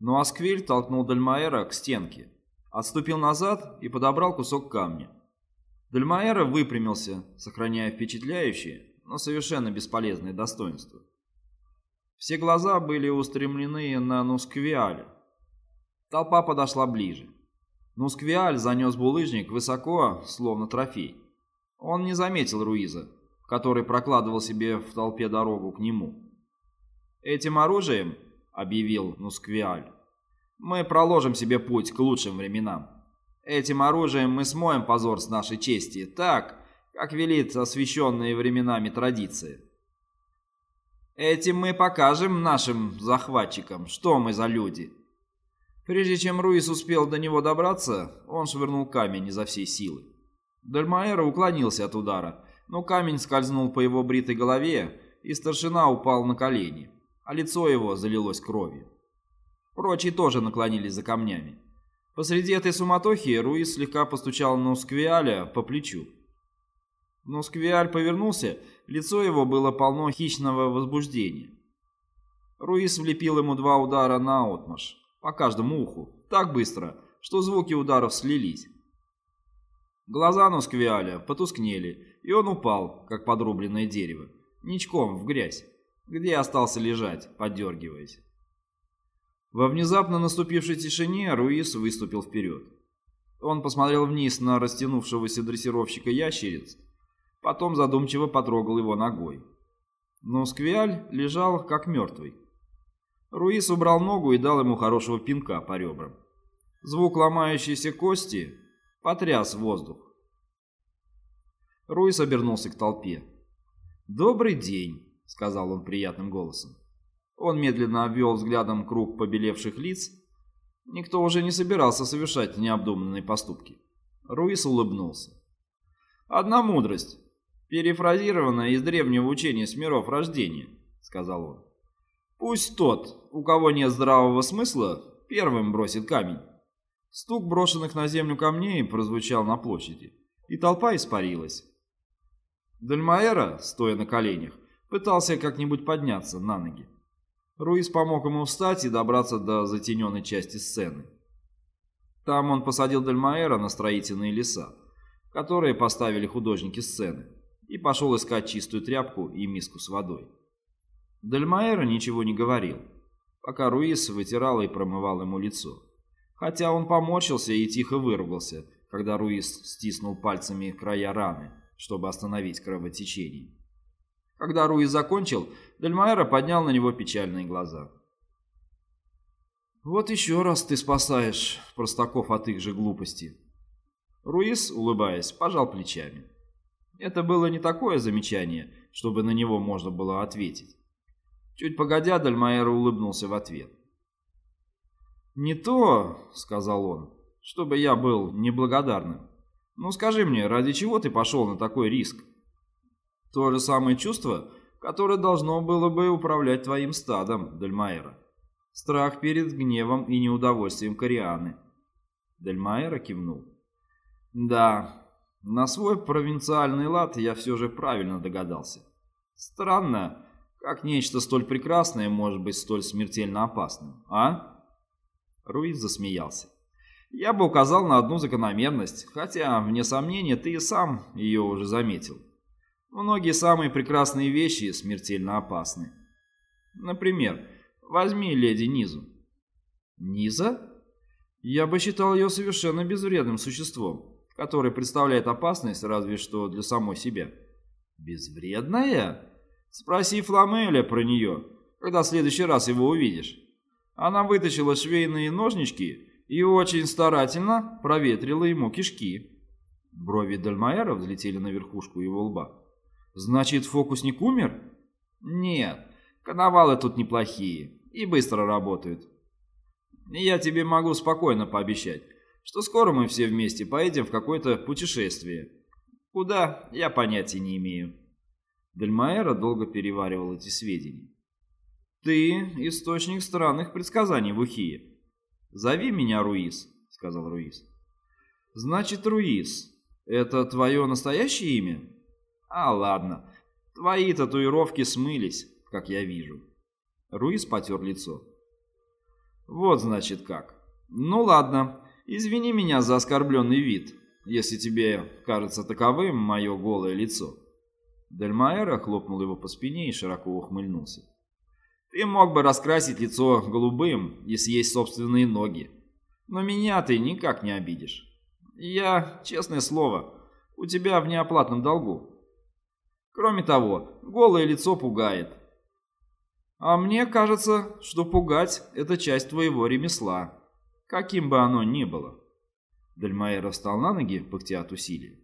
Но Асквиль толкнул Дальмаэра к стенке, отступил назад и подобрал кусок камня. Дальмаэра выпрямился, сохраняя впечатляющее, но совершенно бесполезное достоинство. Все глаза были устремлены на Нусквиаля. Толпа подошла ближе. Нусквиаль занес булыжник высоко, словно трофей. Он не заметил Руиза, который прокладывал себе в толпе дорогу к нему. «Этим оружием, — объявил Нусквиаль, — мы проложим себе путь к лучшим временам. Этим оружием мы смоем позор с нашей чести, так, как велит освященные временами традиции. Этим мы покажем нашим захватчикам, что мы за люди». Прежде чем Руис успел до него добраться, он швырнул камень изо всей силы. Дальмаэра уклонился от удара, но камень скользнул по его бритой голове, и старшина упал на колени, а лицо его залилось кровью. Прочие тоже наклонились за камнями. Посреди этой суматохи Руис слегка постучал Нусквиаля по плечу. Нусквиаль повернулся, лицо его было полно хищного возбуждения. Руис влепил ему два удара на отмаш, по каждому уху, так быстро, что звуки ударов слились. Глаза Нусквиаля потускнели, и он упал, как подрубленное дерево, ничком в грязь, где остался лежать, подергиваясь. Во внезапно наступившей тишине Руис выступил вперед. Он посмотрел вниз на растянувшегося дрессировщика ящериц, потом задумчиво потрогал его ногой. Но Сквиаль лежал как мертвый. Руис убрал ногу и дал ему хорошего пинка по ребрам. Звук ломающейся кости потряс воздух. Руис обернулся к толпе. «Добрый день», — сказал он приятным голосом. Он медленно обвел взглядом круг побелевших лиц. Никто уже не собирался совершать необдуманные поступки. Руис улыбнулся. «Одна мудрость, перефразированная из древнего учения с миров рождения», — сказал он. «Пусть тот, у кого нет здравого смысла, первым бросит камень». Стук брошенных на землю камней прозвучал на площади, и толпа испарилась. Дальмаэра, стоя на коленях, пытался как-нибудь подняться на ноги. Руис помог ему встать и добраться до затененной части сцены. Там он посадил Дальмаэра на строительные леса, которые поставили художники сцены, и пошел искать чистую тряпку и миску с водой. Дальмаэра ничего не говорил, пока Руис вытирал и промывал ему лицо. Хотя он поморщился и тихо выругался, когда Руис стиснул пальцами края раны чтобы остановить кровотечение. Когда Руи закончил, Дельмаэра поднял на него печальные глаза. «Вот еще раз ты спасаешь простаков от их же глупости». Руис, улыбаясь, пожал плечами. Это было не такое замечание, чтобы на него можно было ответить. Чуть погодя, Дальмаэра улыбнулся в ответ. «Не то, — сказал он, — чтобы я был неблагодарным. Ну скажи мне, ради чего ты пошел на такой риск? То же самое чувство, которое должно было бы управлять твоим стадом, Дельмайера. Страх перед гневом и неудовольствием Корианы. Дельмайера кивнул. Да, на свой провинциальный лад я все же правильно догадался. Странно, как нечто столь прекрасное может быть столь смертельно опасным, а? Руиз засмеялся. Я бы указал на одну закономерность, хотя, вне сомнения, ты и сам ее уже заметил. Многие самые прекрасные вещи смертельно опасны. Например, возьми леди Низу. Низа? Я бы считал ее совершенно безвредным существом, которое представляет опасность разве что для самой себя. Безвредная? Спроси Фламеля про нее, когда в следующий раз его увидишь. Она вытащила швейные ножнички и очень старательно проветрила ему кишки. Брови Дальмаэра взлетели на верхушку его лба. «Значит, фокусник умер?» «Нет, коновалы тут неплохие и быстро работают. Я тебе могу спокойно пообещать, что скоро мы все вместе поедем в какое-то путешествие. Куда, я понятия не имею». Дальмаэра долго переваривал эти сведения. «Ты источник странных предсказаний в Ухие. «Зови меня Руис», — сказал Руис. «Значит, Руис, это твое настоящее имя?» «А, ладно. Твои татуировки смылись, как я вижу». Руис потер лицо. Вот значит как. Ну ладно, извини меня за оскорбленный вид, если тебе кажется таковым мое голое лицо. Дельмаэра хлопнул его по спине и широко ухмыльнулся. Ты мог бы раскрасить лицо голубым, если есть собственные ноги. Но меня ты никак не обидишь. Я, честное слово, у тебя в неоплатном долгу. Кроме того, голое лицо пугает. А мне кажется, что пугать – это часть твоего ремесла, каким бы оно ни было. Дельмаэра встал на ноги, пыхтя от усилий.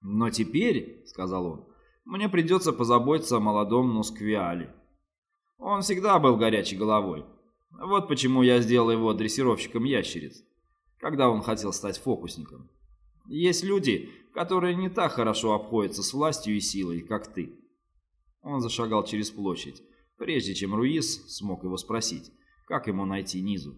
«Но теперь, — сказал он, — мне придется позаботиться о молодом Нусквиале. Он всегда был горячей головой. Вот почему я сделал его дрессировщиком ящериц, когда он хотел стать фокусником. Есть люди, которые не так хорошо обходятся с властью и силой, как ты. Он зашагал через площадь, прежде чем Руис смог его спросить, как ему найти Низу.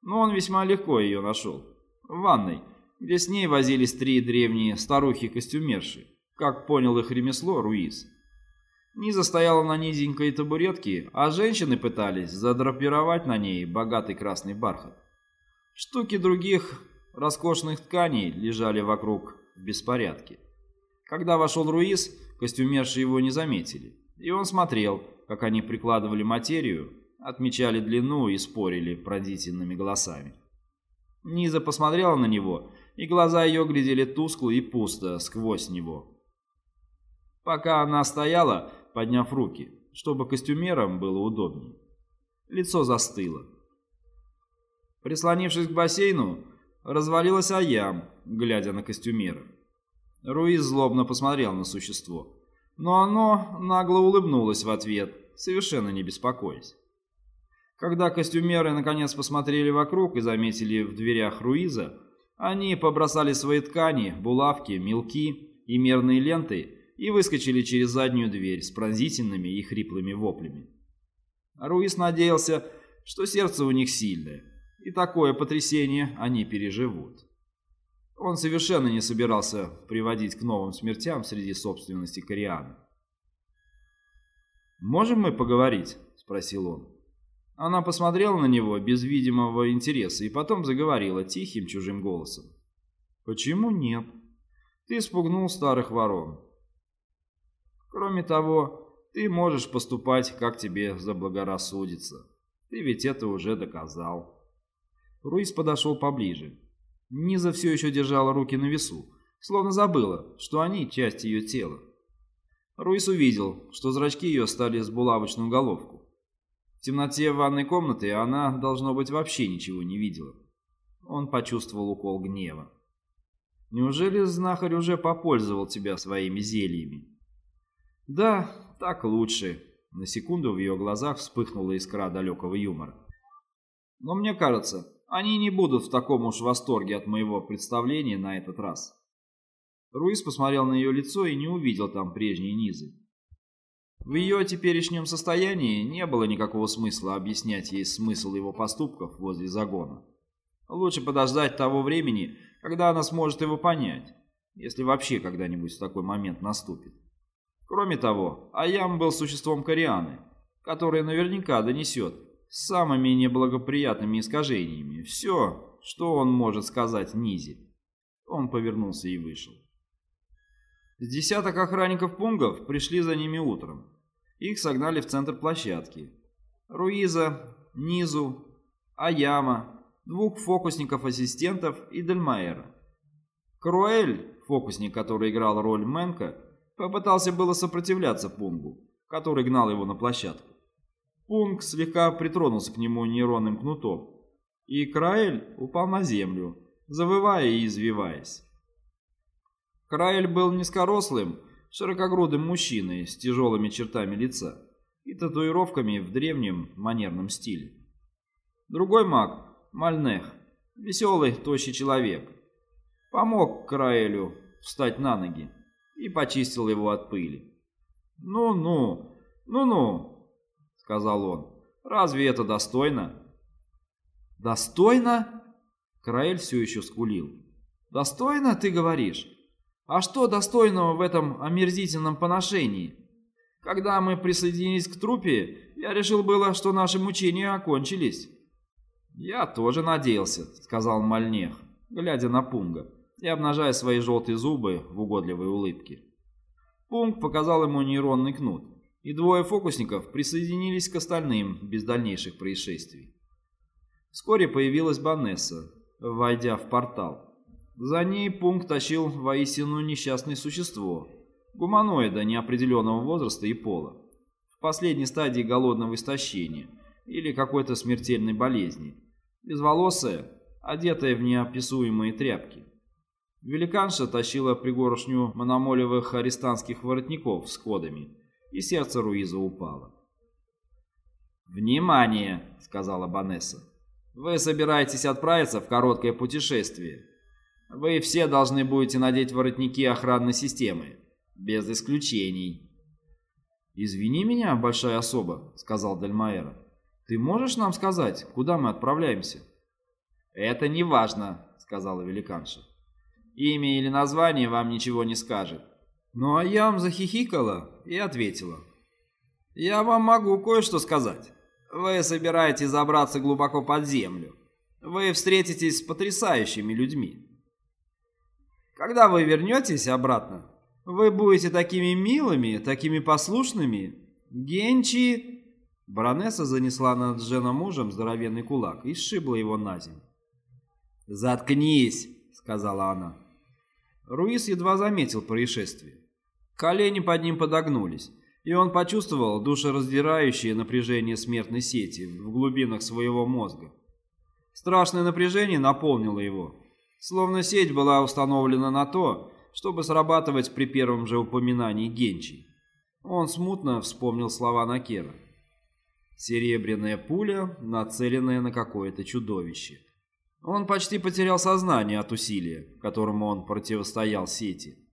Но он весьма легко ее нашел. В ванной, где с ней возились три древние старухи-костюмерши. Как понял их ремесло Руис. Низа стояла на низенькой табуретке, а женщины пытались задрапировать на ней богатый красный бархат. Штуки других роскошных тканей лежали вокруг в беспорядке. Когда вошел Руис, костюмерши его не заметили, и он смотрел, как они прикладывали материю, отмечали длину и спорили пронзительными голосами. Низа посмотрела на него, и глаза ее глядели тускло и пусто сквозь него. Пока она стояла, подняв руки, чтобы костюмерам было удобнее. Лицо застыло. Прислонившись к бассейну, развалилась Аям, глядя на костюмера. Руиз злобно посмотрел на существо, но оно нагло улыбнулось в ответ, совершенно не беспокоясь. Когда костюмеры наконец посмотрели вокруг и заметили в дверях Руиза, они побросали свои ткани, булавки, мелки и мерные ленты и выскочили через заднюю дверь с пронзительными и хриплыми воплями. Руис надеялся, что сердце у них сильное, и такое потрясение они переживут. Он совершенно не собирался приводить к новым смертям среди собственности Корианы. «Можем мы поговорить?» – спросил он. Она посмотрела на него без видимого интереса и потом заговорила тихим чужим голосом. «Почему нет? Ты спугнул старых ворон. Кроме того, ты можешь поступать, как тебе заблагорассудится. Ты ведь это уже доказал. Руис подошел поближе. Низа все еще держала руки на весу, словно забыла, что они часть ее тела. Руис увидел, что зрачки ее стали с булавочную головку. В темноте ванной комнаты она, должно быть, вообще ничего не видела. Он почувствовал укол гнева. «Неужели знахарь уже попользовал тебя своими зельями?» «Да, так лучше». На секунду в ее глазах вспыхнула искра далекого юмора. «Но мне кажется, они не будут в таком уж восторге от моего представления на этот раз». Руис посмотрел на ее лицо и не увидел там прежней низы. В ее теперешнем состоянии не было никакого смысла объяснять ей смысл его поступков возле загона. Лучше подождать того времени, когда она сможет его понять, если вообще когда-нибудь такой момент наступит. Кроме того, Аям был существом Корианы, которое наверняка донесет с самыми неблагоприятными искажениями все, что он может сказать Низе. Он повернулся и вышел. С десяток охранников пунгов пришли за ними утром. Их согнали в центр площадки. Руиза, Низу, Аяма, двух фокусников-ассистентов и Дельмаэра. Круэль, фокусник, который играл роль Мэнка, Попытался было сопротивляться Пунгу, который гнал его на площадку. Пунг слегка притронулся к нему нейронным кнутом, и Краэль упал на землю, завывая и извиваясь. Краэль был низкорослым, широкогрудым мужчиной с тяжелыми чертами лица и татуировками в древнем манерном стиле. Другой маг, Мальнех, веселый, тощий человек, помог Краэлю встать на ноги и почистил его от пыли. «Ну-ну, ну-ну», — сказал он, — «разве это достойно?» «Достойно?» — Краэль все еще скулил. «Достойно, ты говоришь? А что достойного в этом омерзительном поношении? Когда мы присоединились к трупе, я решил было, что наши мучения окончились». «Я тоже надеялся», — сказал Мальнех, глядя на Пунга и обнажая свои желтые зубы в угодливой улыбке. Пунг показал ему нейронный кнут, и двое фокусников присоединились к остальным без дальнейших происшествий. Вскоре появилась Банесса, войдя в портал. За ней Пунг тащил воистину несчастное существо, гуманоида неопределенного возраста и пола, в последней стадии голодного истощения или какой-то смертельной болезни, безволосая, одетая в неописуемые тряпки. Великанша тащила пригоршню мономолевых арестантских воротников с кодами, и сердце Руиза упало. «Внимание!» — сказала Банесса. «Вы собираетесь отправиться в короткое путешествие. Вы все должны будете надеть воротники охранной системы, без исключений». «Извини меня, большая особа», — сказал Дальмаэра. «Ты можешь нам сказать, куда мы отправляемся?» «Это не важно», — сказала великанша. «Имя или название вам ничего не скажет. Ну а Ям захихикала и ответила. «Я вам могу кое-что сказать. Вы собираетесь забраться глубоко под землю. Вы встретитесь с потрясающими людьми. Когда вы вернетесь обратно, вы будете такими милыми, такими послушными. Генчи...» Баронесса занесла над Дженом мужем здоровенный кулак и сшибла его на землю. «Заткнись!» — сказала она. Руис едва заметил происшествие. Колени под ним подогнулись, и он почувствовал душераздирающее напряжение смертной сети в глубинах своего мозга. Страшное напряжение наполнило его, словно сеть была установлена на то, чтобы срабатывать при первом же упоминании Генчи. Он смутно вспомнил слова Накера. Серебряная пуля, нацеленная на какое-то чудовище. Он почти потерял сознание от усилия, которому он противостоял сети.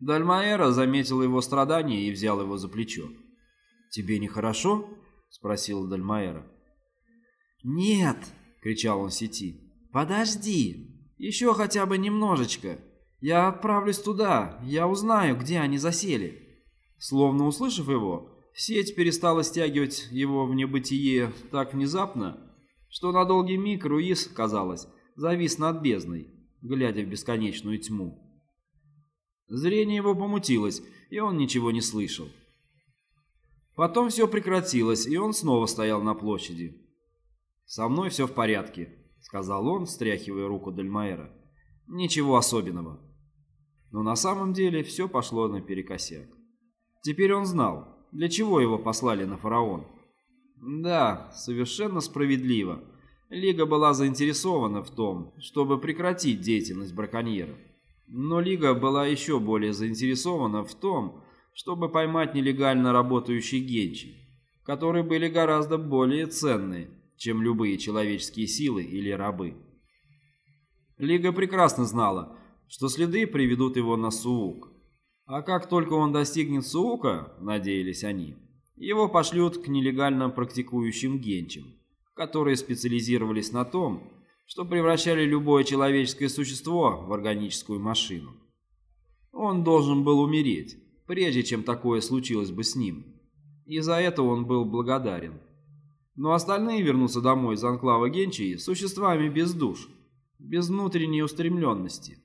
Дальмаэра заметил его страдания и взял его за плечо. «Тебе нехорошо?» — спросил Дальмаэра. «Нет!» — кричал он сети. «Подожди! Еще хотя бы немножечко! Я отправлюсь туда, я узнаю, где они засели!» Словно услышав его, сеть перестала стягивать его в небытие так внезапно, что на долгий миг Руис, казалось, завис над бездной, глядя в бесконечную тьму. Зрение его помутилось, и он ничего не слышал. Потом все прекратилось, и он снова стоял на площади. «Со мной все в порядке», — сказал он, встряхивая руку Дальмаэра. «Ничего особенного». Но на самом деле все пошло наперекосяк. Теперь он знал, для чего его послали на фараон. Да, совершенно справедливо. Лига была заинтересована в том, чтобы прекратить деятельность браконьеров. Но Лига была еще более заинтересована в том, чтобы поймать нелегально работающие генчи, которые были гораздо более ценны, чем любые человеческие силы или рабы. Лига прекрасно знала, что следы приведут его на Суук. А как только он достигнет Суука, надеялись они, его пошлют к нелегально практикующим генчам, которые специализировались на том, что превращали любое человеческое существо в органическую машину. Он должен был умереть, прежде чем такое случилось бы с ним. И за это он был благодарен. Но остальные вернутся домой из анклава Генчии существами без душ, без внутренней устремленности,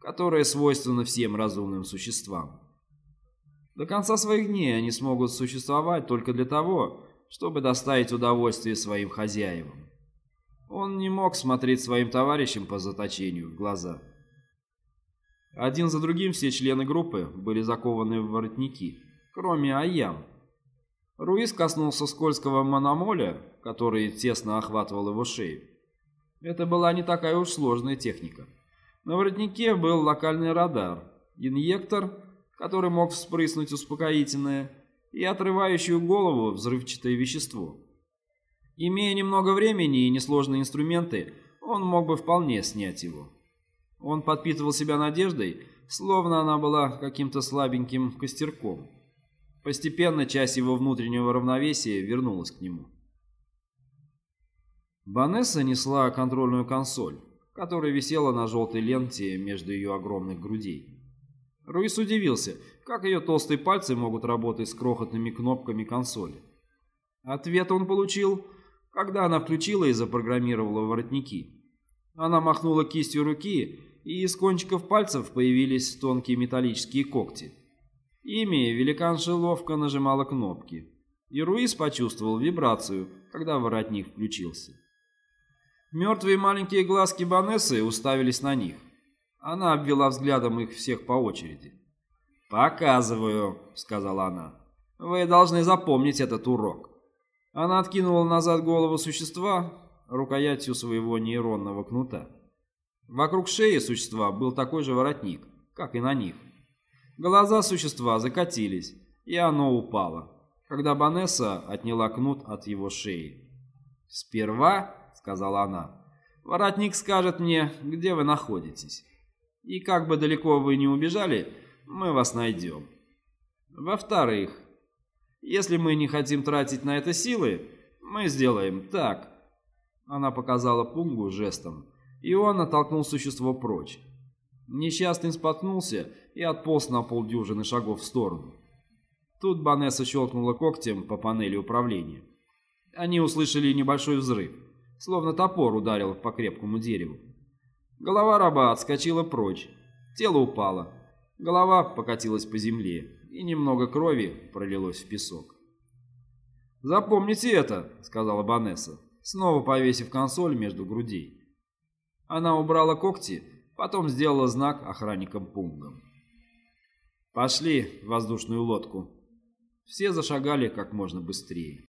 которая свойственна всем разумным существам. До конца своих дней они смогут существовать только для того, чтобы доставить удовольствие своим хозяевам. Он не мог смотреть своим товарищам по заточению в глаза. Один за другим все члены группы были закованы в воротники, кроме Айям. Руис коснулся скользкого мономоля, который тесно охватывал его шею. Это была не такая уж сложная техника. На воротнике был локальный радар, инъектор, который мог вспрыснуть успокоительное, и отрывающую голову взрывчатое вещество. Имея немного времени и несложные инструменты, он мог бы вполне снять его. Он подпитывал себя надеждой, словно она была каким-то слабеньким костерком. Постепенно часть его внутреннего равновесия вернулась к нему. Банесса несла контрольную консоль, которая висела на желтой ленте между ее огромных грудей. Руис удивился, как ее толстые пальцы могут работать с крохотными кнопками консоли. Ответ он получил когда она включила и запрограммировала воротники. Она махнула кистью руки, и из кончиков пальцев появились тонкие металлические когти. Ими великанша ловко нажимала кнопки, и Руис почувствовал вибрацию, когда воротник включился. Мертвые маленькие глазки Банессы уставились на них. Она обвела взглядом их всех по очереди. «Показываю», — сказала она. «Вы должны запомнить этот урок». Она откинула назад голову существа рукоятью своего нейронного кнута. Вокруг шеи существа был такой же воротник, как и на них. Глаза существа закатились, и оно упало, когда Банесса отняла кнут от его шеи. «Сперва», — сказала она, — «воротник скажет мне, где вы находитесь. И как бы далеко вы не убежали, мы вас найдем. Во-вторых, если мы не хотим тратить на это силы, мы сделаем так». Она показала Пунгу жестом, и он оттолкнул существо прочь. Несчастный споткнулся и отполз на полдюжины шагов в сторону. Тут Банесса щелкнула когтем по панели управления. Они услышали небольшой взрыв, словно топор ударил по крепкому дереву. Голова раба отскочила прочь, тело упало, голова покатилась по земле, и немного крови пролилось в песок. «Запомните это», — сказала Банесса, снова повесив консоль между грудей. Она убрала когти, потом сделала знак охранникам пунгам. «Пошли в воздушную лодку». Все зашагали как можно быстрее.